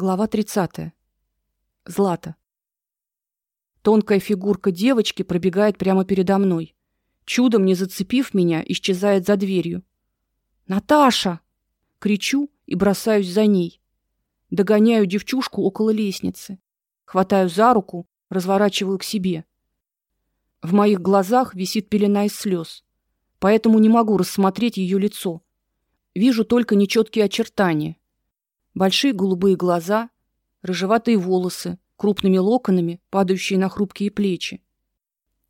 Глава 30. Злата. Тонкая фигурка девочки пробегает прямо передо мной. Чудом не зацепив меня, исчезает за дверью. Наташа, кричу и бросаюсь за ней. Догоняю девчушку около лестницы, хватаю за руку, разворачиваю к себе. В моих глазах висит пелена из слез, поэтому не могу рассмотреть ее лицо. Вижу только нечеткие очертания большие голубые глаза, рыжеватые волосы, крупными локонами, падающие на хрупкие плечи.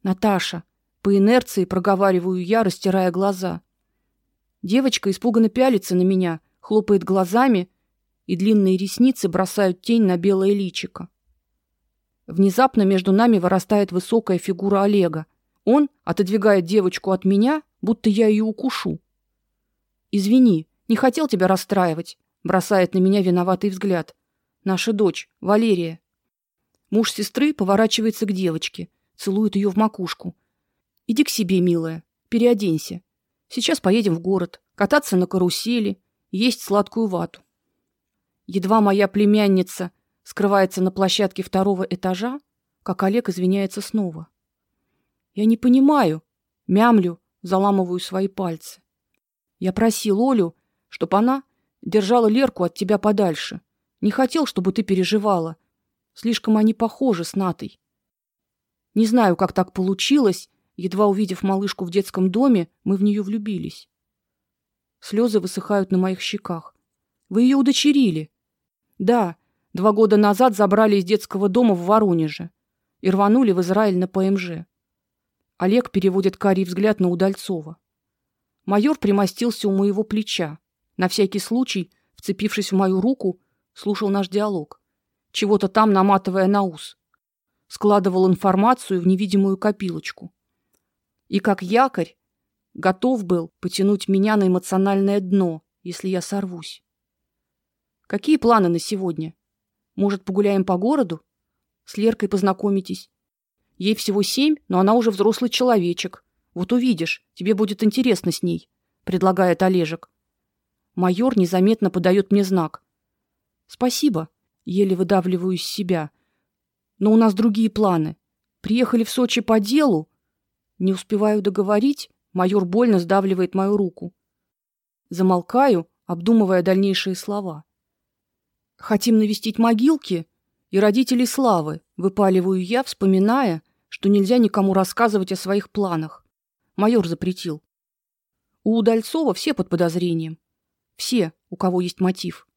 Наташа, по инерции проговариваю я, растирая глаза. Девочка испуганно пялится на меня, хлопает глазами, и длинные ресницы бросают тень на белое личико. Внезапно между нами вырастает высокая фигура Олега. Он отодвигает девочку от меня, будто я ее укушу. Извини, не хотел тебя расстраивать бросает на меня виноватый взгляд. Наша дочь, Валерия. Муж сестры поворачивается к девочке, целует ее в макушку. Иди к себе, милая, переоденься. Сейчас поедем в город, кататься на карусели, есть сладкую вату. Едва моя племянница скрывается на площадке второго этажа, как Олег извиняется снова. Я не понимаю, мямлю, заламываю свои пальцы. Я просил Олю, чтобы она Держала Лерку от тебя подальше. Не хотел, чтобы ты переживала. Слишком они похожи с Натой. Не знаю, как так получилось, едва увидев малышку в детском доме, мы в нее влюбились. Слезы высыхают на моих щеках. Вы ее удочерили? Да, два года назад забрали из детского дома в Воронеже и рванули в Израиль на ПМЖ. Олег переводит карий взгляд на Удальцова. Майор примостился у моего плеча. На всякий случай, вцепившись в мою руку, слушал наш диалог, чего-то там наматывая на ус. Складывал информацию в невидимую копилочку. И как якорь готов был потянуть меня на эмоциональное дно, если я сорвусь. Какие планы на сегодня? Может, погуляем по городу? С Леркой познакомитесь. Ей всего семь, но она уже взрослый человечек. Вот увидишь, тебе будет интересно с ней, предлагает Олежек. Майор незаметно подает мне знак. Спасибо, еле выдавливаю из себя. Но у нас другие планы. Приехали в Сочи по делу. Не успеваю договорить, майор больно сдавливает мою руку. Замолкаю, обдумывая дальнейшие слова. Хотим навестить могилки и родителей Славы, выпаливаю я, вспоминая, что нельзя никому рассказывать о своих планах. Майор запретил. У Удальцова все под подозрением. Все, у кого есть мотив.